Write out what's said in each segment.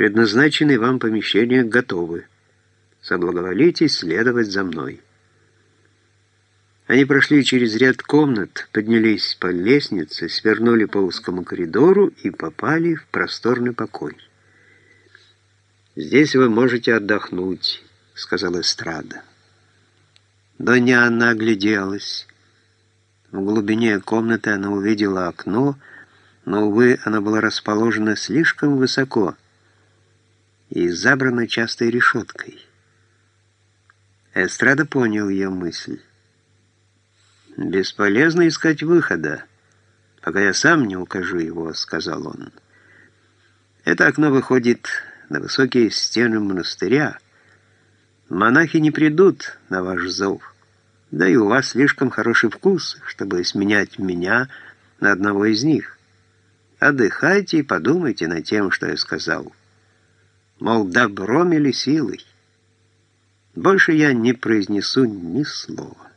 Предназначенные вам помещения готовы. Соблаговолите следовать за мной». Они прошли через ряд комнат, поднялись по лестнице, свернули по узкому коридору и попали в просторный покой. «Здесь вы можете отдохнуть», — сказала Эстрада. Доня она огляделась. В глубине комнаты она увидела окно, но, увы, оно было расположено слишком высоко и забрано частой решеткой. Эстрада понял ее мысль. «Бесполезно искать выхода, пока я сам не укажу его», — сказал он. «Это окно выходит на высокие стены монастыря. Монахи не придут на ваш зов, да и у вас слишком хороший вкус, чтобы сменять меня на одного из них. Отдыхайте и подумайте над тем, что я сказал. Мол, добром или силой. Больше я не произнесу ни слова».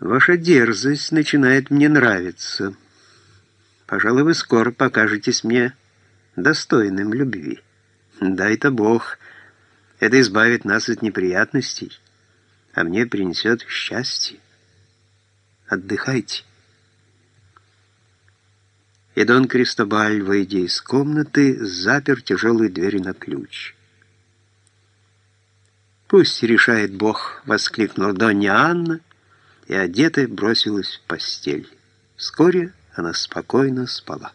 Ваша дерзость начинает мне нравиться. Пожалуй, вы скоро покажетесь мне достойным любви. Да, это Бог. Это избавит нас от неприятностей, а мне принесет счастье. Отдыхайте. И Дон Кристобаль, выйдя из комнаты, запер тяжелую дверь на ключ. «Пусть решает Бог!» — воскликнула Донья Анна, и одетая бросилась в постель. Вскоре она спокойно спала.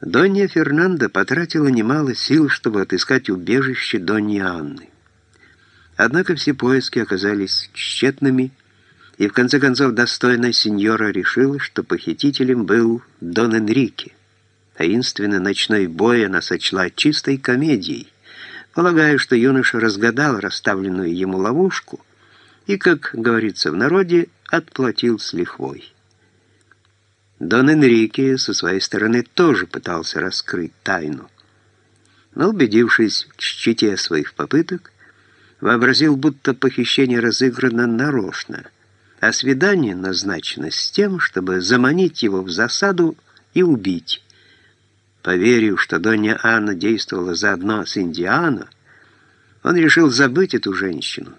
Донья Фернанда потратила немало сил, чтобы отыскать убежище Доньи Анны. Однако все поиски оказались тщетными, и в конце концов достойная сеньора решила, что похитителем был Дон Энрике. Таинственный ночной бой она сочла чистой комедией, Полагаю, что юноша разгадал расставленную ему ловушку и, как говорится в народе, отплатил с лихвой. Дон Энрике со своей стороны тоже пытался раскрыть тайну, но, убедившись в чите своих попыток, вообразил, будто похищение разыграно нарочно, а свидание назначено с тем, чтобы заманить его в засаду и убить. Поверив, что Донья Анна действовала заодно с Индиано, он решил забыть эту женщину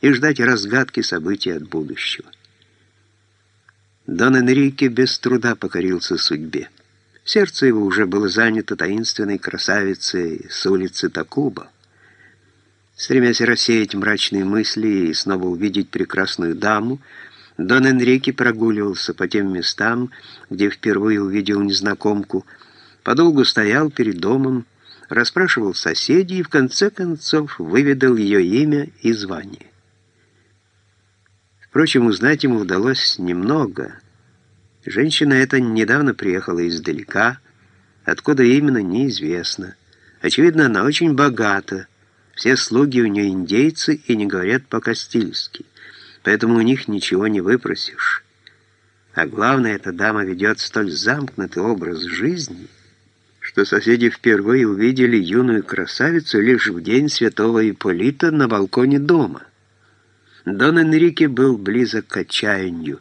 и ждать разгадки событий от будущего. Дон Энрике без труда покорился судьбе. Сердце его уже было занято таинственной красавицей с улицы Такуба. Стремясь рассеять мрачные мысли и снова увидеть прекрасную даму, Дон Энрике прогуливался по тем местам, где впервые увидел незнакомку, подолгу стоял перед домом, расспрашивал соседей и в конце концов выведал ее имя и звание. Впрочем, узнать ему удалось немного. Женщина эта недавно приехала издалека, откуда именно неизвестно. Очевидно, она очень богата. Все слуги у нее индейцы и не говорят по-кастильски, поэтому у них ничего не выпросишь. А главное, эта дама ведет столь замкнутый образ жизни — что соседи впервые увидели юную красавицу лишь в день святого Ипполита на балконе дома. Дон Энрике был близок к отчаянию.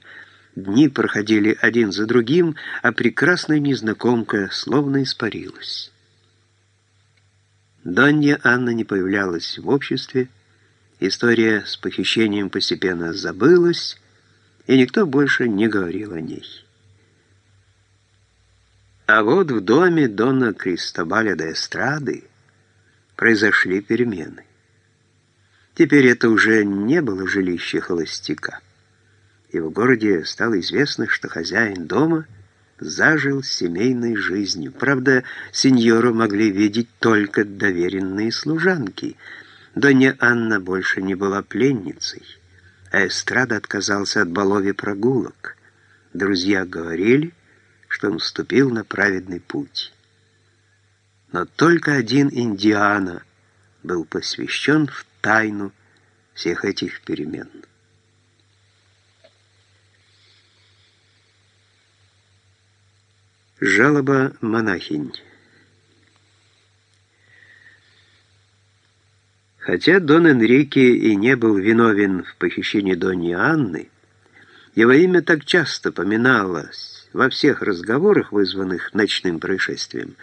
Дни проходили один за другим, а прекрасная незнакомка словно испарилась. Донья Анна не появлялась в обществе, история с похищением постепенно забылась, и никто больше не говорил о ней. А вот в доме Дона Кристобаля де Эстрады произошли перемены. Теперь это уже не было жилище холостяка. И в городе стало известно, что хозяин дома зажил семейной жизнью. Правда, сеньору могли видеть только доверенные служанки. Донья Анна больше не была пленницей, а Эстрада отказался от балови прогулок. Друзья говорили, что он вступил на праведный путь. Но только один Индиана был посвящен в тайну всех этих перемен. Жалоба монахинь. Хотя Дон Энрике и не был виновен в похищении Доньи Анны, его имя так часто поминалось во всех разговорах, вызванных ночным происшествием,